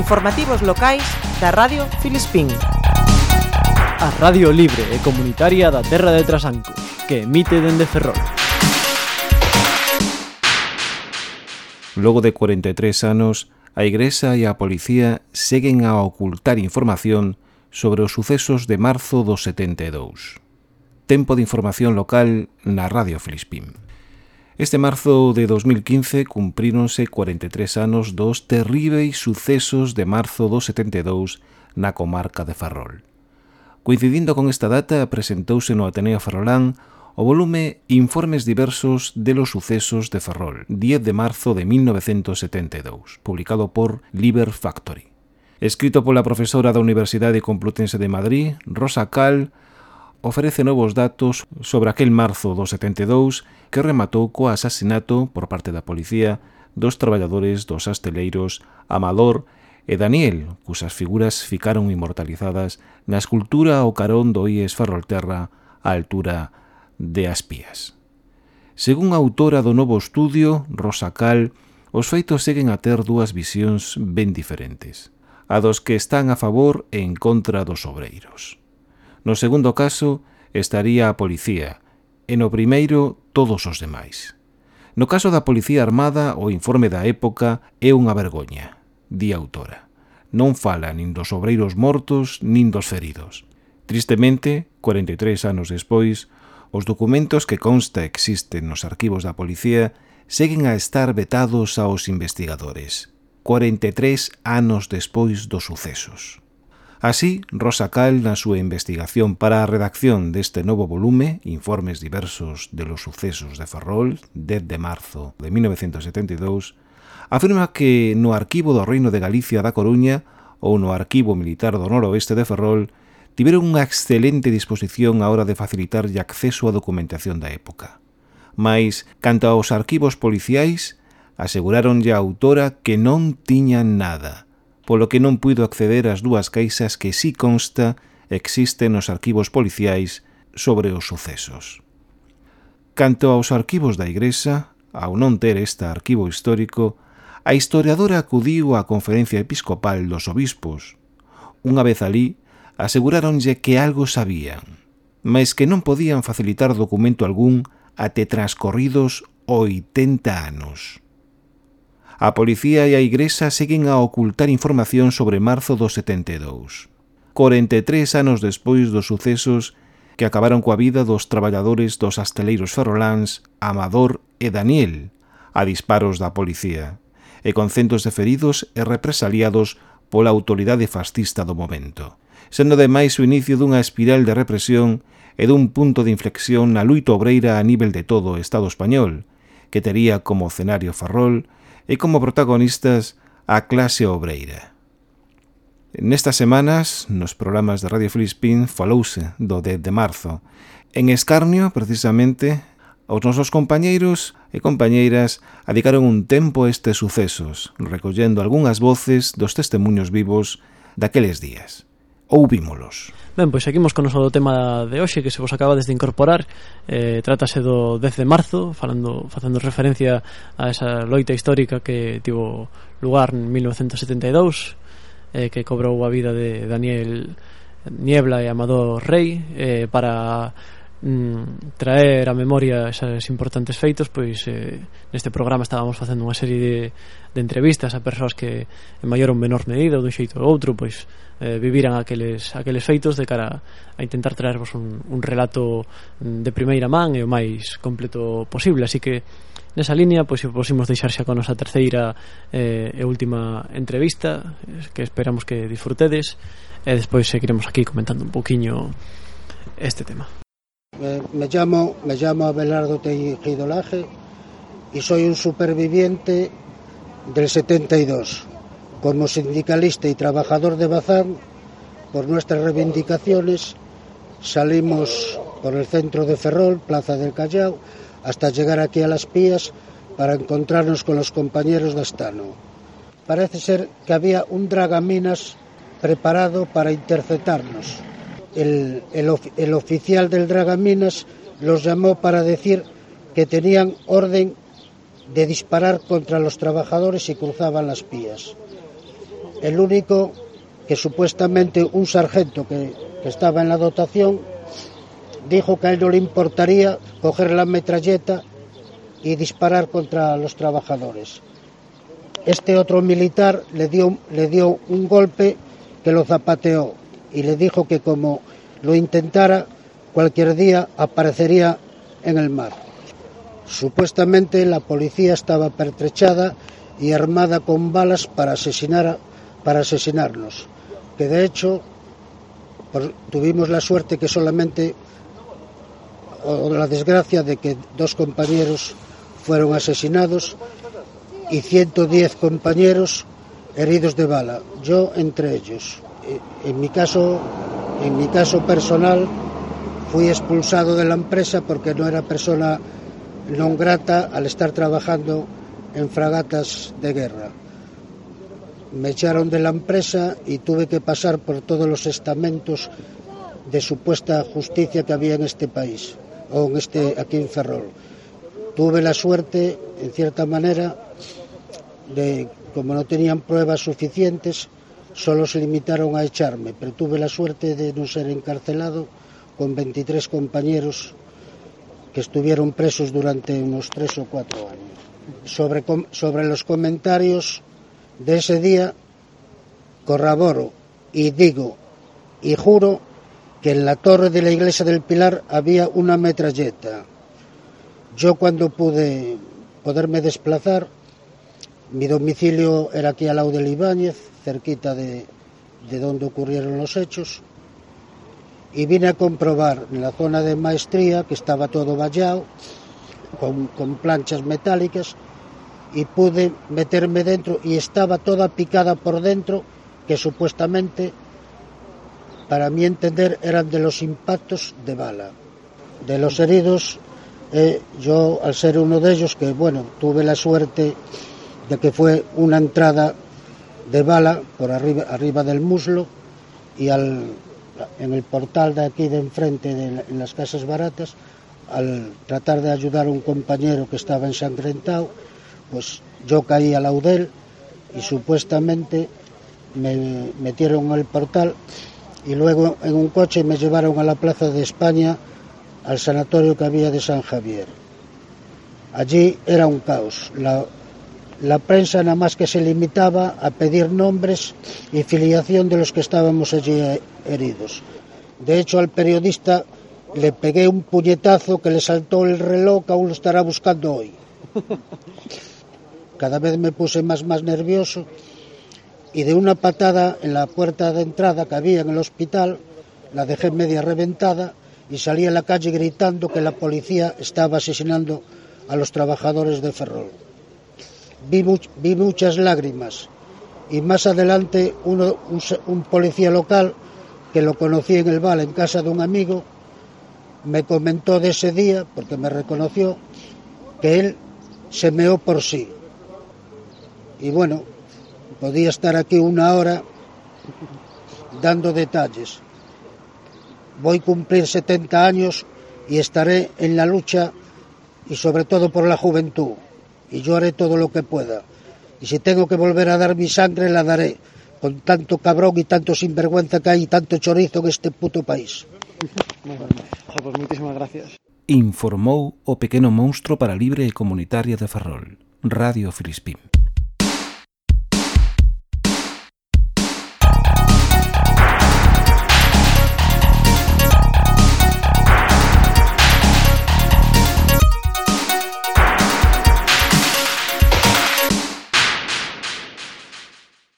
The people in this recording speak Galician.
Informativos locais da Radio Filispín. A Radio Libre e Comunitaria da Terra de Trasanco, que emite dende Ferrol. Logo de 43 anos, a Igrexa e a Policía seguen a ocultar información sobre os sucesos de marzo do 72. Tempo de información local na Radio Filispín. Este marzo de 2015 cumpríronse 43 anos dos terríveis sucesos de marzo do 72 na comarca de Ferrol. Coincidindo con esta data, presentouse no Ateneo Ferrolán o volume Informes diversos de los sucesos de Ferrol, 10 de marzo de 1972, publicado por Liber Factory. Escrito pola profesora da Universidade Complutense de Madrid, Rosa Cal, ofrece novos datos sobre aquel marzo do 72 que rematou co asasinato por parte da policía dos traballadores dos asteleiros Amador e Daniel, cusas figuras ficaron inmortalizadas na escultura ao carón do IES Ferrolterra á altura de Aspías. Según a autora do novo estudio, Rosa Cal, os feitos seguen a ter dúas visións ben diferentes, a dos que están a favor e en contra dos obreiros. No segundo caso, estaría a policía, e no primeiro, todos os demais. No caso da Policía Armada, o informe da época é unha vergoña, di a autora. Non fala nin dos obreiros mortos nin dos feridos. Tristemente, 43 anos despois, os documentos que consta existen nos arquivos da policía seguen a estar vetados aos investigadores, 43 anos despois dos sucesos. Así, Rosa Cal, na súa investigación para a redacción deste novo volume, Informes diversos de los sucesos de Ferrol, 10 de marzo de 1972, afirma que no arquivo do Reino de Galicia da Coruña ou no arquivo militar do noroeste de Ferrol tiveron unha excelente disposición á hora de facilitarlle acceso á documentación da época. Mais, canto aos arquivos policiais, aseguraron a autora que non tiñan nada – polo que non puido acceder ás dúas caixas que sí consta existen nos arquivos policiais sobre os sucesos. Canto aos arquivos da Igrexa, ao non ter este arquivo histórico, a historiadora acudiu á Conferencia Episcopal dos Obispos. Unha vez alí, aseguráronlle que algo sabían, mas que non podían facilitar documento algún até transcorridos 80 anos. A policía e a Igresa seguen a ocultar información sobre marzo do 72. 43 anos despois dos sucesos que acabaron coa vida dos traballadores dos asteleiros ferroláns Amador e Daniel a disparos da policía e con centos de feridos e represaliados pola autoridade fascista do momento sendo ademais o inicio dunha espiral de represión e dun punto de inflexión na luita obreira a nivel de todo o Estado español, que tería como escenario Ferrol e como protagonistas a clase obreira. Nestas semanas, nos programas de Radio Filispín, falouse do 10 de marzo. En escarnio, precisamente, os nosos compañeiros e compañeiras adicaron un tempo a estes sucesos, recollendo algunhas voces dos testemunhos vivos daqueles días. Ouvímolos. Ben, pois seguimos con o noso tema de hoxe que se vos acaba de incorporar eh, Trátase do 10 de marzo falando, Facendo referencia a esa loita histórica que tivo lugar en 1972 eh, Que cobrou a vida de Daniel Niebla e Amador Rey eh, Para mm, traer a memoria esas importantes feitos pois eh, neste programa estábamos facendo unha serie de, de entrevistas a persoas que en maior ou menor medida ou dun xeito ou outro pois eh, viviran aqueles, aqueles feitos de cara a intentar traervos un, un relato mm, de primeira man e o máis completo posible así que nesa línea pois posimos deixar xa con nosa terceira eh, e última entrevista que esperamos que disfrutedes e despois seguiremos aquí comentando un poquinho este tema. Me, llamo me llamo Abelardo Tejido Laje y soy un superviviente del 72 Como sindicalista y trabajador de Bazán, por nuestras reivindicaciones, salimos por el centro de Ferrol, Plaza del Callao, hasta llegar aquí a Las Pías para encontrarnos con los compañeros de Astano. Parece ser que había un dragaminas preparado para interceptarnos. El, oficial del dragaminas los llamó para decir que tenían orden de disparar contra los trabajadores si cruzaban las pías el único que supuestamente un sargento que, que estaba en la dotación dijo que a él no le importaría coger la metralleta y disparar contra los trabajadores. Este otro militar le dio, le dio un golpe que lo zapateó y le dijo que como lo intentara, cualquier día aparecería en el mar. Supuestamente la policía estaba pertrechada y armada con balas para, asesinar, para asesinarnos, que de hecho tuvimos la suerte que solamente o la desgracia de que dos compañeros fueron asesinados y 110 compañeros heridos de bala, yo entre ellos. En mi caso, en mi caso personal, fui expulsado de la empresa porque no era persona non grata al estar trabajando en fragatas de guerra. Me echaron de la empresa y tuve que pasar por todos los estamentos de supuesta justicia que había en este país, o en este, aquí en Ferrol. Tuve la suerte, en cierta manera, de, como no tenían pruebas suficientes, solo se limitaron a echarme, pero tuve la suerte de no ser encarcelado con 23 compañeros que estuvieron presos durante unos tres o cuatro años. Sobre, los comentarios de ese día, corroboro y digo y juro que en la torre de la iglesia del Pilar había una metralleta. Yo cuando pude poderme desplazar, mi domicilio era aquí al lado del Ibáñez, cerquita de, de donde ocurrieron los hechos, y vine a comprobar en la zona de maestría que estaba todo vallado, con, con planchas metálicas, y pude meterme dentro y estaba toda picada por dentro, que supuestamente, para mi entender, eran de los impactos de bala. De los heridos, eh, yo al ser uno de ellos, que bueno, tuve la suerte de que fue una entrada de bala por arriba, arriba del muslo y al, en el portal de aquí de enfrente de, en las casas baratas, al tratar de ayudar a un compañero que estaba ensangrentado, pues yo caí al laudel y supuestamente me metieron el portal y luego en un coche me llevaron a la Plaza de España al sanatorio que había de San Javier. Allí era un caos. La prensa nada más que se limitaba a pedir nombres y filiación de los que estábamos allí heridos. De hecho, al periodista le pegué un puñetazo que le saltó el reloj que aún lo estará buscando hoy. Cada vez me puse más, más nervioso y de una patada en la puerta de entrada que había en el hospital, la dejé media reventada y salí a la calle gritando que la policía estaba asesinando a los trabajadores de Ferrol. Vi, vi muchas lágrimas y más adelante uno, un, un policía local que lo conocí en el bar en casa de un amigo, me comentó de ese día, porque me reconoció, que él se meó por sí. Y bueno, podía estar aquí una hora dando detalles. Voy a cumplir 70 años y estaré en la lucha y sobre todo por la juventud. y yo haré todo lo que pueda. Y si tengo que volver a dar mi sangre, la daré, con tanto cabrón y tanto sinvergüenza que hay y tanto chorizo en este puto país. Bueno. Pues muchísimas gracias. Informou o pequeno monstro para Libre e Comunitaria de Ferrol, Radio Filispín.